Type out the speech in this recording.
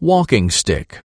walking stick.